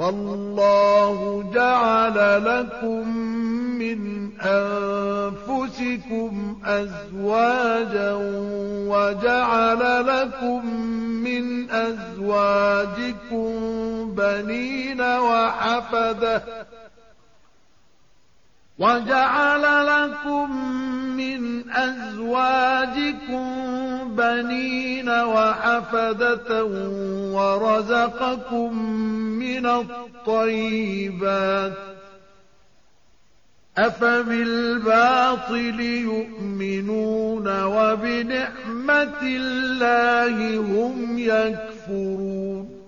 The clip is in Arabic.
والله جعل لكم من أنفسكم أزواجا وجعل لكم من أزواجكم بنين وحفدة وجعل لكم أزواجكم بنين وحفدة ورزقكم من الطيبات أفبالباطل يؤمنون وبنعمة الله هم يكفرون